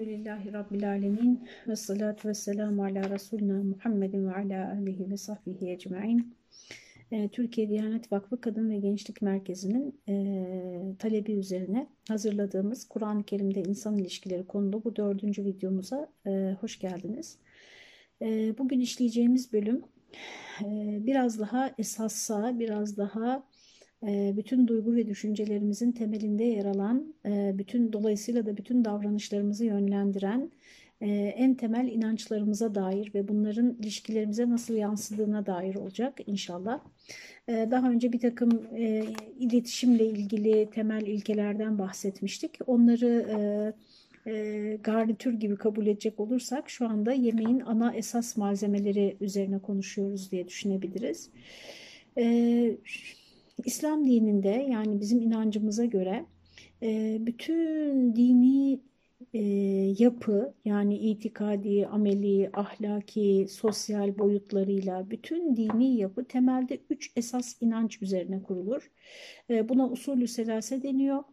Elhamdülillahi Rabbil Alemin ve salatu ve selamu ala Resulina Muhammedin ve ala alihi ve sahbihi ecmain. Ee, Türkiye Diyanet Vakfı Kadın ve Gençlik Merkezi'nin e, talebi üzerine hazırladığımız Kur'an-ı Kerim'de insan ilişkileri konulu bu dördüncü videomuza e, hoş geldiniz. E, bugün işleyeceğimiz bölüm biraz daha esassa, biraz daha bütün duygu ve düşüncelerimizin temelinde yer alan, e, bütün dolayısıyla da bütün davranışlarımızı yönlendiren e, en temel inançlarımıza dair ve bunların ilişkilerimize nasıl yansıdığına dair olacak inşallah. Ee, daha önce bir takım e, iletişimle ilgili temel ilkelerden bahsetmiştik. Onları garnitür gibi kabul edecek olursak şu anda yemeğin ana esas malzemeleri üzerine konuşuyoruz diye düşünebiliriz. Evet İslam dininde yani bizim inancımıza göre e, bütün dini e, yapı yani itikadi, ameli, ahlaki, sosyal boyutlarıyla bütün dini yapı temelde üç esas inanç üzerine kurulur. E, buna usulü selase deniyor.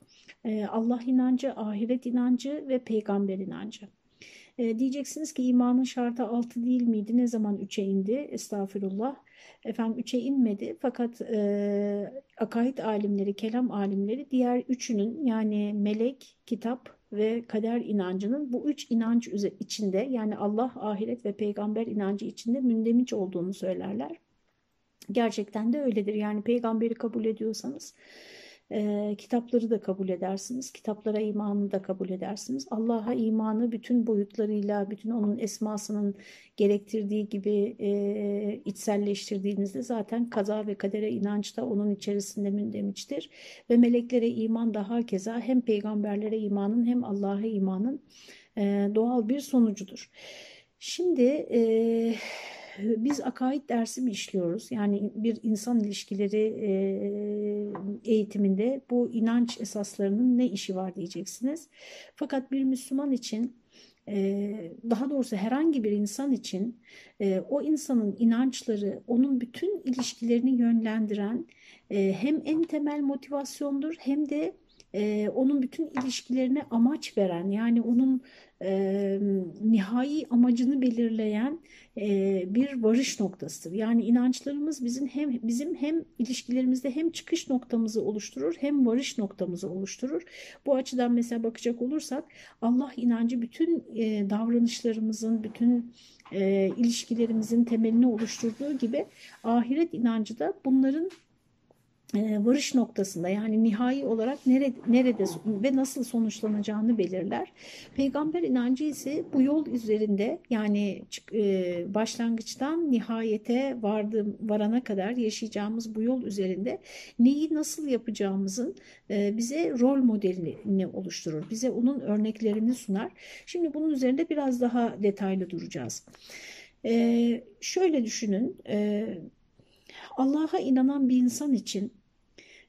Allah inancı, ahiret inancı ve peygamber inancı. E, diyeceksiniz ki imanın şartı 6 değil miydi? Ne zaman 3'e indi? Estağfirullah. Efendim 3'e inmedi fakat e, akaid alimleri, kelam alimleri diğer üçünün yani melek, kitap ve kader inancının bu üç inanç içinde yani Allah, ahiret ve peygamber inancı içinde mündemiç olduğunu söylerler. Gerçekten de öyledir. Yani peygamberi kabul ediyorsanız e, kitapları da kabul edersiniz. Kitaplara imanı da kabul edersiniz. Allah'a imanı bütün boyutlarıyla, bütün onun esmasının gerektirdiği gibi e, içselleştirdiğinizde zaten kaza ve kadere inanç da onun içerisinde mündemiçtir. Ve meleklere iman daha keza hem peygamberlere imanın hem Allah'a imanın e, doğal bir sonucudur. Şimdi e, biz akaid dersi mi işliyoruz? Yani bir insan ilişkileri eğitiminde bu inanç esaslarının ne işi var diyeceksiniz. Fakat bir Müslüman için daha doğrusu herhangi bir insan için o insanın inançları onun bütün ilişkilerini yönlendiren hem en temel motivasyondur hem de onun bütün ilişkilerine amaç veren yani onun e, nihai amacını belirleyen e, bir varış noktasıdır. Yani inançlarımız bizim hem bizim hem ilişkilerimizde hem çıkış noktamızı oluşturur hem varış noktamızı oluşturur. Bu açıdan mesela bakacak olursak Allah inancı bütün e, davranışlarımızın, bütün e, ilişkilerimizin temelini oluşturduğu gibi ahiret inancı da bunların e, varış noktasında yani nihai olarak nerede, nerede ve nasıl sonuçlanacağını belirler. Peygamber inancı ise bu yol üzerinde yani e, başlangıçtan nihayete vardı, varana kadar yaşayacağımız bu yol üzerinde neyi nasıl yapacağımızın e, bize rol modelini oluşturur. Bize onun örneklerini sunar. Şimdi bunun üzerinde biraz daha detaylı duracağız. Şöyle düşünün. Allah'a inanan bir insan için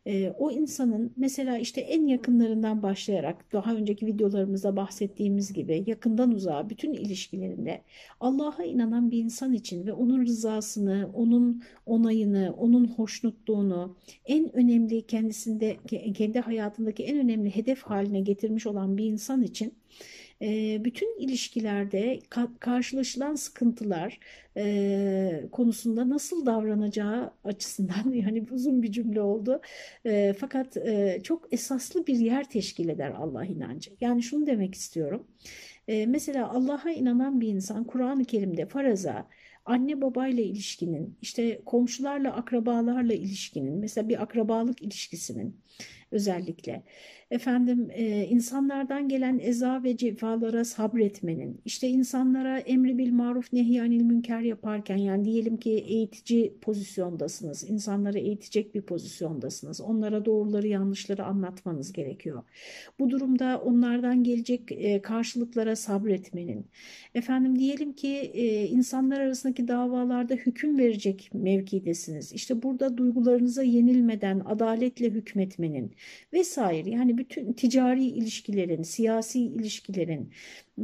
e, o insanın mesela işte en yakınlarından başlayarak daha önceki videolarımızda bahsettiğimiz gibi yakından uzağa bütün ilişkilerinde Allah'a inanan bir insan için ve onun rızasını, onun onayını, onun hoşnutluğunu en önemli kendisinde kendi hayatındaki en önemli hedef haline getirmiş olan bir insan için bütün ilişkilerde karşılaşılan sıkıntılar konusunda nasıl davranacağı açısından yani uzun bir cümle oldu. Fakat çok esaslı bir yer teşkil eder Allah inancı. Yani şunu demek istiyorum. Mesela Allah'a inanan bir insan Kur'an-ı Kerim'de faraza anne babayla ilişkinin, işte komşularla, akrabalarla ilişkinin, mesela bir akrabalık ilişkisinin özellikle efendim e, insanlardan gelen eza ve cefalara sabretmenin, işte insanlara emri bil maruf nehyanil münker yaparken yani diyelim ki eğitici pozisyondasınız, insanları eğitecek bir pozisyondasınız, onlara doğruları yanlışları anlatmanız gerekiyor. Bu durumda onlardan gelecek e, karşılıklara sabretmenin, efendim diyelim ki e, insanlar arasındaki davalarda hüküm verecek mevkidesiniz, işte burada duygularınıza yenilmeden adaletle hükmetmenin, vesaire yani bütün ticari ilişkilerin, siyasi ilişkilerin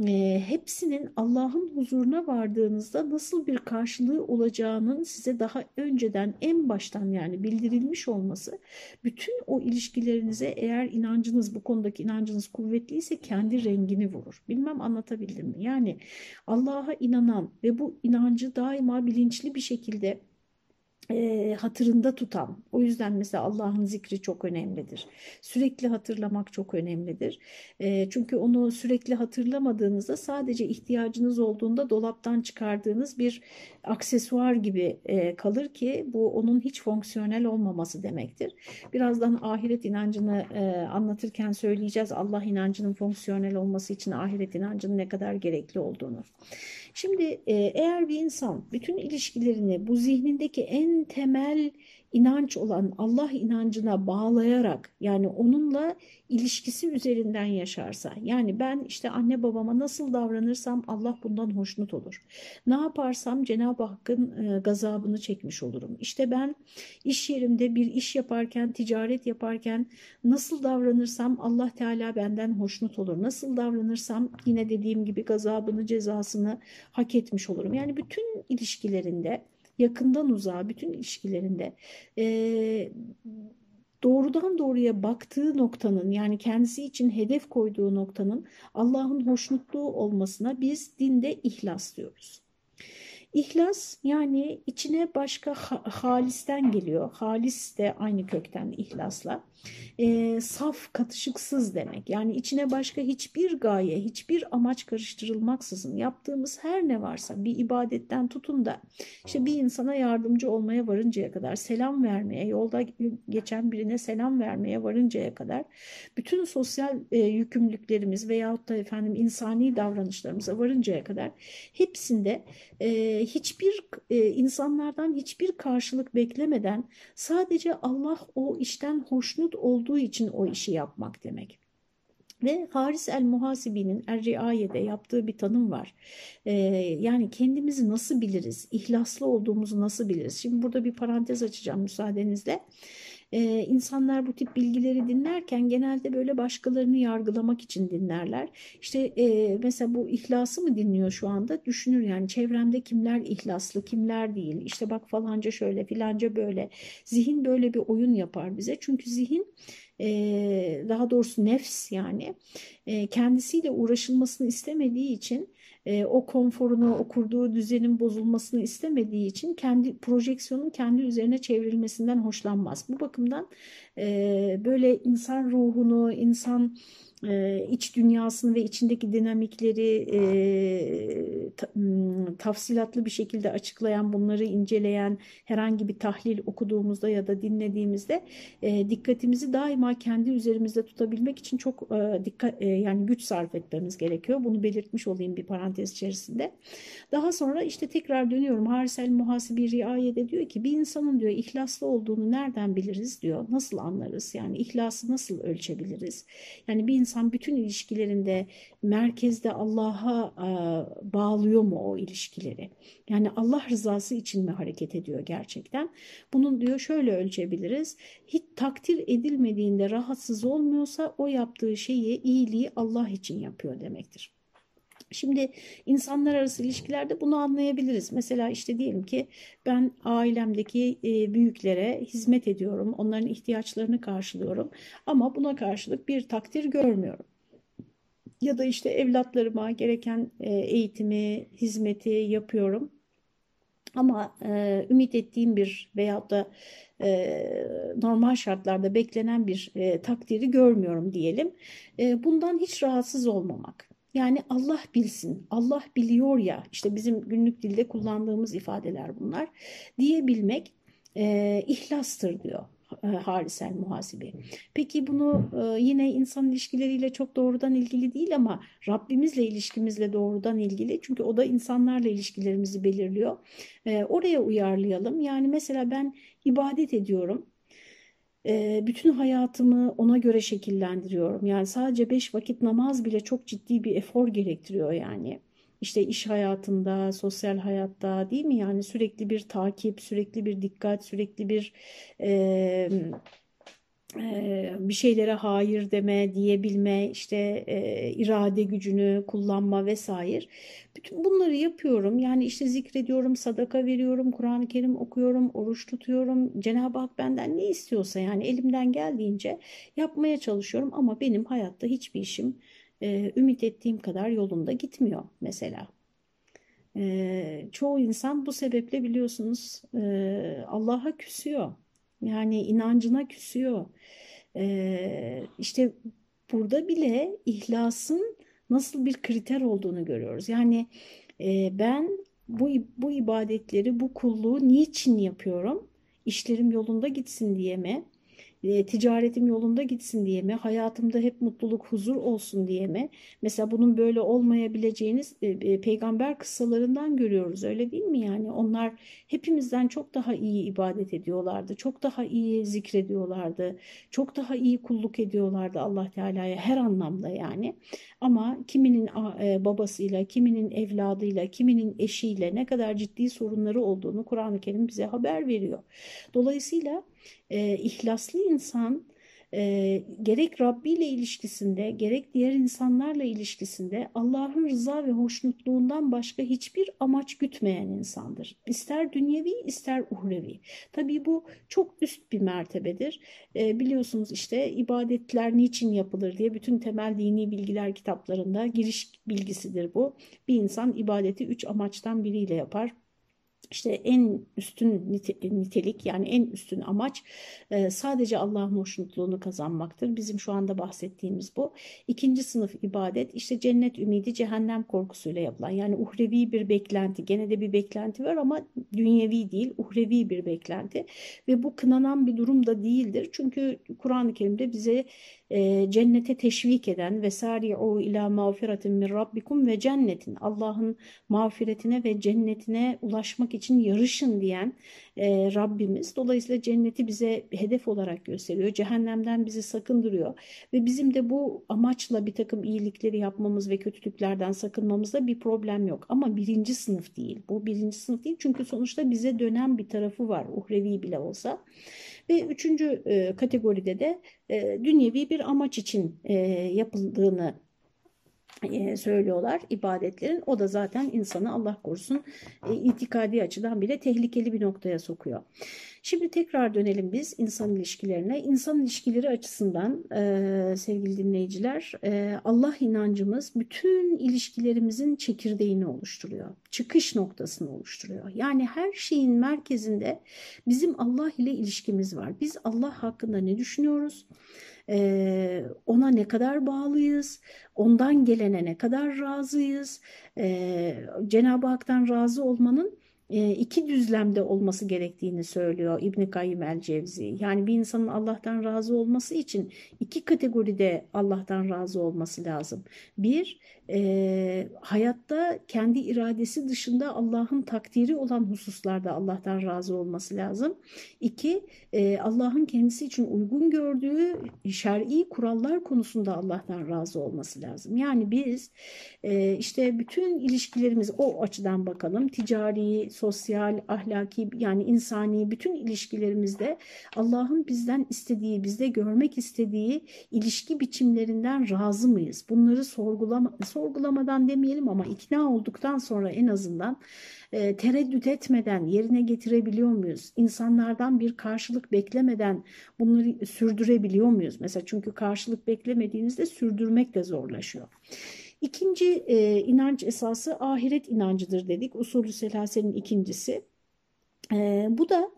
e, hepsinin Allah'ın huzuruna vardığınızda nasıl bir karşılığı olacağının size daha önceden en baştan yani bildirilmiş olması bütün o ilişkilerinize eğer inancınız bu konudaki inancınız kuvvetliyse kendi rengini vurur. Bilmem anlatabildim mi? Yani Allah'a inanan ve bu inancı daima bilinçli bir şekilde e, hatırında tutan. O yüzden mesela Allah'ın zikri çok önemlidir. Sürekli hatırlamak çok önemlidir. E, çünkü onu sürekli hatırlamadığınızda sadece ihtiyacınız olduğunda dolaptan çıkardığınız bir aksesuar gibi e, kalır ki bu onun hiç fonksiyonel olmaması demektir. Birazdan ahiret inancını e, anlatırken söyleyeceğiz Allah inancının fonksiyonel olması için ahiret inancının ne kadar gerekli olduğunu. Şimdi e, eğer bir insan bütün ilişkilerini bu zihnindeki en temel inanç olan Allah inancına bağlayarak yani onunla ilişkisi üzerinden yaşarsa yani ben işte anne babama nasıl davranırsam Allah bundan hoşnut olur. Ne yaparsam Cenab-ı Hakk'ın e, gazabını çekmiş olurum. İşte ben iş yerimde bir iş yaparken, ticaret yaparken nasıl davranırsam Allah Teala benden hoşnut olur. Nasıl davranırsam yine dediğim gibi gazabını, cezasını hak etmiş olurum. Yani bütün ilişkilerinde yakından uzağa bütün ilişkilerinde e, doğrudan doğruya baktığı noktanın yani kendisi için hedef koyduğu noktanın Allah'ın hoşnutluğu olmasına biz dinde ihlas diyoruz. İhlas yani içine başka halisten geliyor. Halis de aynı kökten ihlasla. E, saf, katışıksız demek. Yani içine başka hiçbir gaye, hiçbir amaç karıştırılmaksızın yaptığımız her ne varsa bir ibadetten tutun da işte bir insana yardımcı olmaya varıncaya kadar, selam vermeye, yolda geçen birine selam vermeye varıncaya kadar bütün sosyal e, yükümlülüklerimiz veyahut da efendim insani davranışlarımıza varıncaya kadar hepsinde e, hiçbir e, insanlardan hiçbir karşılık beklemeden sadece Allah o işten hoşnut olduğu için o işi yapmak demek. Ve Haris el-Muhasibi'nin Er-Riaye'de yaptığı bir tanım var. Ee, yani kendimizi nasıl biliriz, ihlaslı olduğumuzu nasıl biliriz? Şimdi burada bir parantez açacağım müsaadenizle e, insanlar bu tip bilgileri dinlerken genelde böyle başkalarını yargılamak için dinlerler. İşte e, mesela bu ihlası mı dinliyor şu anda? Düşünür yani çevremde kimler ihlaslı kimler değil? İşte bak falanca şöyle filanca böyle. Zihin böyle bir oyun yapar bize. Çünkü zihin daha doğrusu nefs yani kendisiyle uğraşılmasını istemediği için e, o konforunu, o kurduğu düzenin bozulmasını istemediği için kendi projeksiyonun kendi üzerine çevrilmesinden hoşlanmaz. Bu bakımdan böyle insan ruhunu, insan iç dünyasını ve içindeki dinamikleri e, ta, tafsilatlı bir şekilde açıklayan, bunları inceleyen herhangi bir tahlil okuduğumuzda ya da dinlediğimizde dikkatimizi daima kendi üzerimizde tutabilmek için çok dikkat yani güç sarf etmemiz gerekiyor. Bunu belirtmiş olayım bir parantez içerisinde. Daha sonra işte tekrar dönüyorum. Harisel Muhasibi Riaye'de diyor ki bir insanın diyor ihlaslı olduğunu nereden biliriz diyor. Nasıl anlarız? Yani ihlası nasıl ölçebiliriz? Yani bir insan bütün ilişkilerinde merkezde Allah'a e, bağlıyor mu o ilişkileri? Yani Allah rızası için mi hareket ediyor gerçekten? Bunun diyor şöyle ölçebiliriz. Hiç takdir edilmediğinde rahatsız olmuyorsa o yaptığı şeyi, iyiliği Allah için yapıyor demektir. Şimdi insanlar arası ilişkilerde bunu anlayabiliriz. Mesela işte diyelim ki ben ailemdeki e, büyüklere hizmet ediyorum, onların ihtiyaçlarını karşılıyorum ama buna karşılık bir takdir görmüyorum. Ya da işte evlatlarıma gereken e, eğitimi, hizmeti yapıyorum. Ama e, ümit ettiğim bir veyahut da normal şartlarda beklenen bir takdiri görmüyorum diyelim. bundan hiç rahatsız olmamak. Yani Allah bilsin, Allah biliyor ya işte bizim günlük dilde kullandığımız ifadeler bunlar diyebilmek e, ihlastır diyor e, Harisel Muhasibi. Peki bunu e, yine insan ilişkileriyle çok doğrudan ilgili değil ama Rabbimizle ilişkimizle doğrudan ilgili. Çünkü o da insanlarla ilişkilerimizi belirliyor. Oraya uyarlayalım. Yani mesela ben ibadet ediyorum bütün hayatımı ona göre şekillendiriyorum. Yani sadece beş vakit namaz bile çok ciddi bir efor gerektiriyor yani. İşte iş hayatında, sosyal hayatta değil mi? Yani sürekli bir takip, sürekli bir dikkat, sürekli bir e, bir şeylere hayır deme, diyebilme, işte irade gücünü kullanma vesaire. Bütün bunları yapıyorum. Yani işte zikrediyorum, sadaka veriyorum, Kur'an-ı Kerim okuyorum, oruç tutuyorum. Cenab-ı Hak benden ne istiyorsa yani elimden geldiğince yapmaya çalışıyorum. Ama benim hayatta hiçbir işim ümit ettiğim kadar yolunda gitmiyor mesela. Çoğu insan bu sebeple biliyorsunuz Allah'a küsüyor. Yani inancına küsüyor. Ee, işte burada bile ihlasın nasıl bir kriter olduğunu görüyoruz. Yani e, ben bu, bu ibadetleri, bu kulluğu niçin yapıyorum? İşlerim yolunda gitsin diye mi? E, ticaretim yolunda gitsin diye mi, hayatımda hep mutluluk, huzur olsun diye mi? Mesela bunun böyle olmayabileceğiniz e, e, peygamber kıssalarından görüyoruz öyle değil mi? Yani onlar hepimizden çok daha iyi ibadet ediyorlardı, çok daha iyi zikrediyorlardı, çok daha iyi kulluk ediyorlardı Allah Teala'ya her anlamda yani. Ama kiminin babasıyla, kiminin evladıyla, kiminin eşiyle ne kadar ciddi sorunları olduğunu Kur'an-ı Kerim bize haber veriyor. Dolayısıyla e, ihlaslı insan e, gerek Rabbi ile ilişkisinde gerek diğer insanlarla ilişkisinde Allah'ın rıza ve hoşnutluğundan başka hiçbir amaç gütmeyen insandır. İster dünyevi ister uhrevi. Tabii bu çok üst bir mertebedir. E, biliyorsunuz işte ibadetler niçin yapılır diye bütün temel dini bilgiler kitaplarında giriş bilgisidir bu. Bir insan ibadeti üç amaçtan biriyle yapar işte en üstün nitelik yani en üstün amaç e, sadece Allah'ın hoşnutluğunu kazanmaktır. Bizim şu anda bahsettiğimiz bu. İkinci sınıf ibadet işte cennet ümidi cehennem korkusuyla yapılan yani uhrevi bir beklenti. Gene de bir beklenti var ama dünyevi değil uhrevi bir beklenti ve bu kınanan bir durum da değildir. Çünkü Kur'an-ı Kerim'de bize e, cennete teşvik eden ve o ila mağfiretin min rabbikum ve cennetin Allah'ın mağfiretine ve cennetine ulaşmak için yarışın diyen e, Rabbimiz. Dolayısıyla cenneti bize hedef olarak gösteriyor. Cehennemden bizi sakındırıyor ve bizim de bu amaçla bir takım iyilikleri yapmamız ve kötülüklerden sakınmamızda bir problem yok. Ama birinci sınıf değil. Bu birinci sınıf değil çünkü sonuçta bize dönen bir tarafı var uhrevi bile olsa. Ve üçüncü e, kategoride de e, dünyevi bir amaç için yapıldığını söylüyorlar ibadetlerin. O da zaten insanı Allah korusun itikadi açıdan bile tehlikeli bir noktaya sokuyor. Şimdi tekrar dönelim biz insan ilişkilerine. İnsan ilişkileri açısından e, sevgili dinleyiciler e, Allah inancımız bütün ilişkilerimizin çekirdeğini oluşturuyor. Çıkış noktasını oluşturuyor. Yani her şeyin merkezinde bizim Allah ile ilişkimiz var. Biz Allah hakkında ne düşünüyoruz? e, ona ne kadar bağlıyız, ondan gelene ne kadar razıyız, e, Cenab-ı Hak'tan razı olmanın iki düzlemde olması gerektiğini söylüyor İbn Kayyim el Cevzi. Yani bir insanın Allah'tan razı olması için iki kategoride Allah'tan razı olması lazım. Bir, e, hayatta kendi iradesi dışında Allah'ın takdiri olan hususlarda Allah'tan razı olması lazım. İki, e, Allah'ın kendisi için uygun gördüğü şer'i kurallar konusunda Allah'tan razı olması lazım. Yani biz e, işte bütün ilişkilerimiz o açıdan bakalım. Ticari, sosyal, ahlaki yani insani bütün ilişkilerimizde Allah'ın bizden istediği, bizde görmek istediği ilişki biçimlerinden razı mıyız? Bunları sorgulama, sorgulamadan demeyelim ama ikna olduktan sonra en azından e, tereddüt etmeden yerine getirebiliyor muyuz? İnsanlardan bir karşılık beklemeden bunları sürdürebiliyor muyuz? Mesela çünkü karşılık beklemediğinizde sürdürmek de zorlaşıyor. İkinci e, inanç esası ahiret inancıdır dedik. Usulü selasenin ikincisi. E, bu da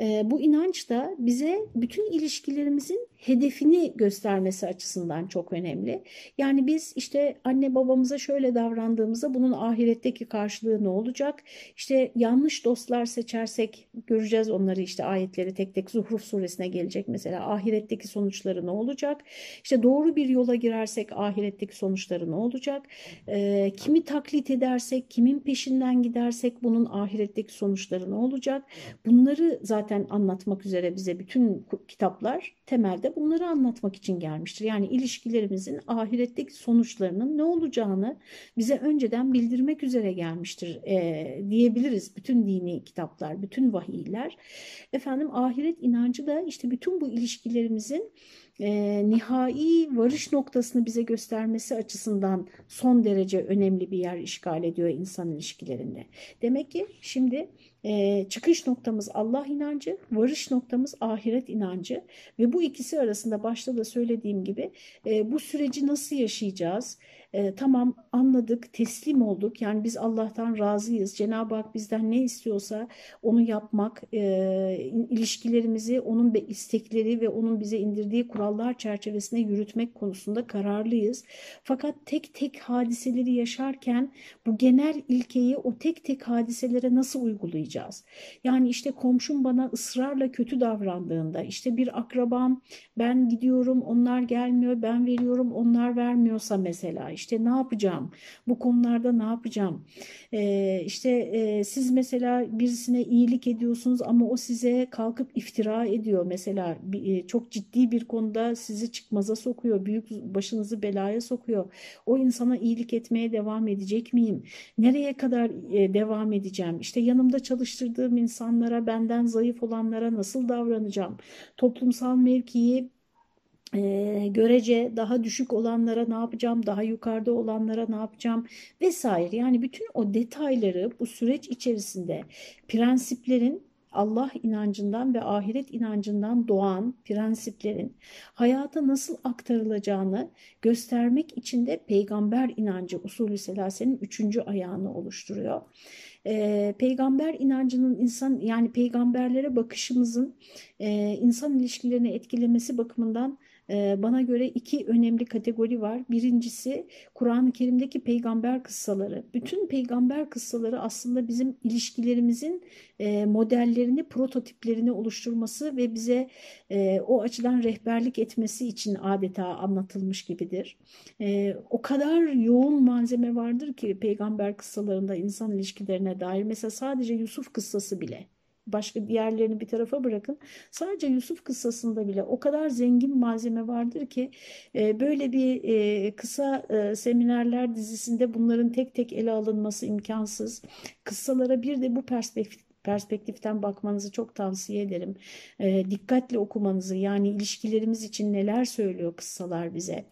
e, bu inanç da bize bütün ilişkilerimizin hedefini göstermesi açısından çok önemli. Yani biz işte anne babamıza şöyle davrandığımızda bunun ahiretteki karşılığı ne olacak? İşte yanlış dostlar seçersek göreceğiz onları işte ayetleri tek tek Zuhruf suresine gelecek mesela ahiretteki sonuçları ne olacak? İşte doğru bir yola girersek ahiretteki sonuçları ne olacak? E, kimi taklit edersek, kimin peşinden gidersek bunun ahiretteki sonuçları ne olacak? Bunları zaten zaten anlatmak üzere bize bütün kitaplar temelde bunları anlatmak için gelmiştir. Yani ilişkilerimizin ahiretteki sonuçlarının ne olacağını bize önceden bildirmek üzere gelmiştir e, diyebiliriz. Bütün dini kitaplar, bütün vahiyler. Efendim ahiret inancı da işte bütün bu ilişkilerimizin e, nihai varış noktasını bize göstermesi açısından son derece önemli bir yer işgal ediyor insan ilişkilerinde. Demek ki şimdi e, çıkış noktamız Allah inancı, varış noktamız ahiret inancı ve bu ikisi arasında başta da söylediğim gibi e, bu süreci nasıl yaşayacağız? E, tamam anladık, teslim olduk. Yani biz Allah'tan razıyız. Cenab-ı Hak bizden ne istiyorsa onu yapmak, e, ilişkilerimizi onun istekleri ve onun bize indirdiği kurallar çerçevesinde yürütmek konusunda kararlıyız. Fakat tek tek hadiseleri yaşarken bu genel ilkeyi o tek tek hadiselere nasıl uygulayacağız? Yani işte komşum bana ısrarla kötü davrandığında, işte bir akrabam ben gidiyorum onlar gelmiyor, ben veriyorum onlar vermiyorsa mesela işte ne yapacağım? Bu konularda ne yapacağım? Ee, işte e, siz mesela birisine iyilik ediyorsunuz ama o size kalkıp iftira ediyor. Mesela e, çok ciddi bir konuda sizi çıkmaza sokuyor. Büyük başınızı belaya sokuyor. O insana iyilik etmeye devam edecek miyim? Nereye kadar e, devam edeceğim? İşte yanımda çalıştırdığım insanlara, benden zayıf olanlara nasıl davranacağım? Toplumsal mevkiyi e, görece daha düşük olanlara ne yapacağım, daha yukarıda olanlara ne yapacağım vesaire. Yani bütün o detayları bu süreç içerisinde prensiplerin Allah inancından ve ahiret inancından doğan prensiplerin hayata nasıl aktarılacağını göstermek için de peygamber inancı usulü selasenin üçüncü ayağını oluşturuyor. Ee, peygamber inancının insan yani peygamberlere bakışımızın e, insan ilişkilerini etkilemesi bakımından bana göre iki önemli kategori var. Birincisi Kur'an-ı Kerim'deki peygamber kıssaları. Bütün peygamber kıssaları aslında bizim ilişkilerimizin modellerini, prototiplerini oluşturması ve bize o açıdan rehberlik etmesi için adeta anlatılmış gibidir. O kadar yoğun malzeme vardır ki peygamber kıssalarında insan ilişkilerine dair. Mesela sadece Yusuf kıssası bile başka diğerlerini bir tarafa bırakın. Sadece Yusuf kıssasında bile o kadar zengin malzeme vardır ki e, böyle bir e, kısa e, seminerler dizisinde bunların tek tek ele alınması imkansız. Kıssalara bir de bu perspektif perspektiften bakmanızı çok tavsiye ederim. E, dikkatle okumanızı yani ilişkilerimiz için neler söylüyor kıssalar bize.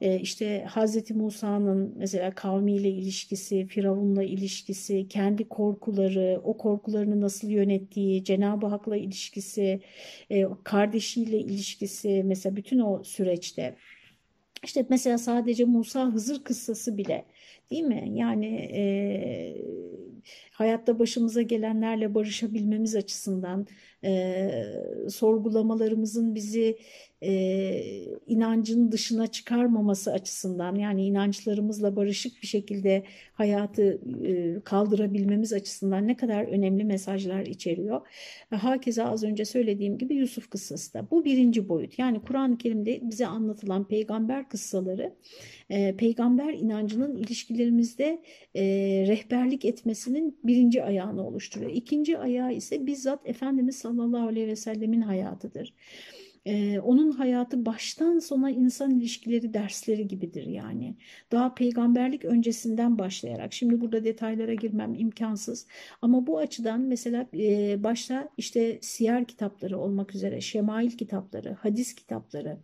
E, işte Hazreti Musa'nın mesela kavmiyle ilişkisi, Firavun'la ilişkisi, kendi korkuları, o korkularını nasıl yönettiği, Cenab-ı Hak'la ilişkisi, e, kardeşiyle ilişkisi mesela bütün o süreçte. İşte mesela sadece Musa Hızır kıssası bile değil mi? Yani e, hayatta başımıza gelenlerle barışabilmemiz açısından e, sorgulamalarımızın bizi e, inancın dışına çıkarmaması açısından yani inançlarımızla barışık bir şekilde hayatı e, kaldırabilmemiz açısından ne kadar önemli mesajlar içeriyor. Hakeza az önce söylediğim gibi Yusuf kıssası da bu birinci boyut. Yani Kur'an-ı Kerim'de bize anlatılan peygamber kıssaları e, peygamber inancının ilişkilerimizde e, rehberlik etmesinin birinci ayağını oluşturuyor. İkinci ayağı ise bizzat Efendimiz sallallahu aleyhi ve sellemin hayatıdır e, onun hayatı baştan sona insan ilişkileri dersleri gibidir yani. Daha peygamberlik öncesinden başlayarak. Şimdi burada detaylara girmem imkansız. Ama bu açıdan mesela e, başta işte siyer kitapları olmak üzere, şemail kitapları, hadis kitapları,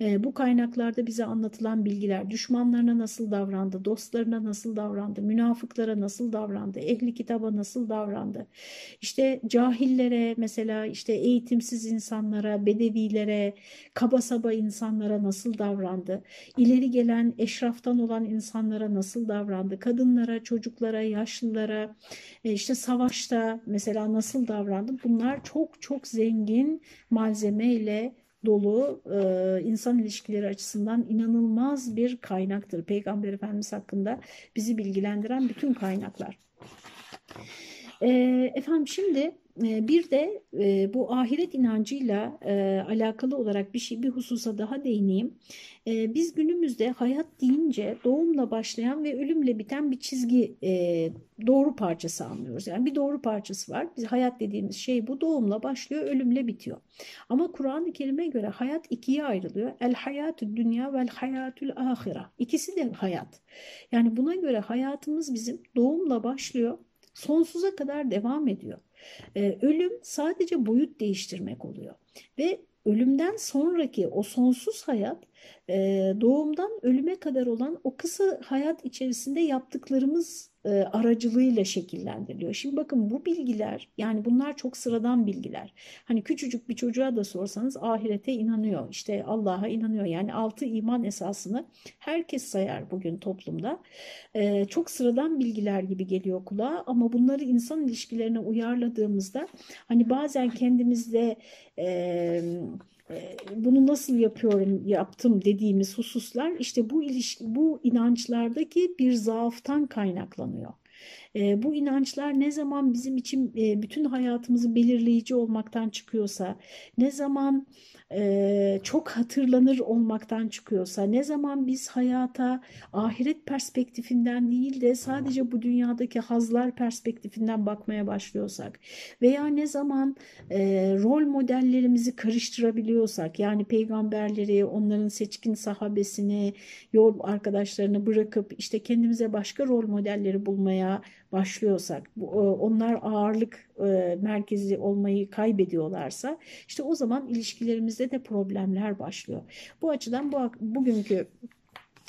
e, bu kaynaklarda bize anlatılan bilgiler, düşmanlarına nasıl davrandı, dostlarına nasıl davrandı, münafıklara nasıl davrandı, ehli kitaba nasıl davrandı, işte cahillere mesela işte eğitimsiz insanlara, bedevilere, fakirlere, kaba saba insanlara nasıl davrandı? İleri gelen eşraftan olan insanlara nasıl davrandı? Kadınlara, çocuklara, yaşlılara, e, işte savaşta mesela nasıl davrandı? Bunlar çok çok zengin malzemeyle dolu e, insan ilişkileri açısından inanılmaz bir kaynaktır. Peygamber Efendimiz hakkında bizi bilgilendiren bütün kaynaklar. E, efendim şimdi bir de e, bu ahiret inancıyla e, alakalı olarak bir şey bir hususa daha değineyim. Biz günümüzde hayat deyince doğumla başlayan ve ölümle biten bir çizgi doğru parçası anlıyoruz. Yani bir doğru parçası var. Biz hayat dediğimiz şey bu doğumla başlıyor, ölümle bitiyor. Ama Kur'an-ı Kerim'e göre hayat ikiye ayrılıyor. El hayatü dünya vel hayatül ahira. İkisi de hayat. Yani buna göre hayatımız bizim doğumla başlıyor, sonsuza kadar devam ediyor. Ee, ölüm sadece boyut değiştirmek oluyor. Ve ölümden sonraki o sonsuz hayat e, doğumdan ölüme kadar olan o kısa hayat içerisinde yaptıklarımız e, aracılığıyla şekillendiriliyor. Şimdi bakın bu bilgiler yani bunlar çok sıradan bilgiler. Hani küçücük bir çocuğa da sorsanız ahirete inanıyor. işte Allah'a inanıyor. Yani altı iman esasını herkes sayar bugün toplumda. E, çok sıradan bilgiler gibi geliyor kulağa ama bunları insan ilişkilerine uyarladığımızda hani bazen kendimizde e, bunu nasıl yapıyorum yaptım dediğimiz hususlar işte bu ilişki bu inançlardaki bir zaaftan kaynaklanıyor. E, bu inançlar ne zaman bizim için e, bütün hayatımızı belirleyici olmaktan çıkıyorsa, ne zaman e, çok hatırlanır olmaktan çıkıyorsa, ne zaman biz hayata ahiret perspektifinden değil de sadece bu dünyadaki hazlar perspektifinden bakmaya başlıyorsak veya ne zaman e, rol modellerimizi karıştırabiliyorsak, yani peygamberleri, onların seçkin sahabesini, yol arkadaşlarını bırakıp işte kendimize başka rol modelleri bulmaya başlıyorsak, bu, onlar ağırlık e, merkezi olmayı kaybediyorlarsa işte o zaman ilişkilerimizde de problemler başlıyor. Bu açıdan bu bugünkü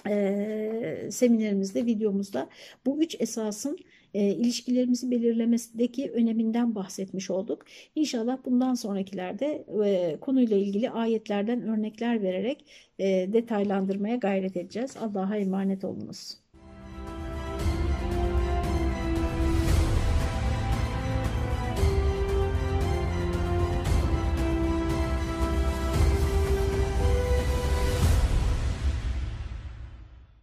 e, seminerimizde, videomuzda bu üç esasın e, ilişkilerimizi belirlemesindeki öneminden bahsetmiş olduk. İnşallah bundan sonrakilerde e, konuyla ilgili ayetlerden örnekler vererek e, detaylandırmaya gayret edeceğiz. Allah'a emanet olunuz.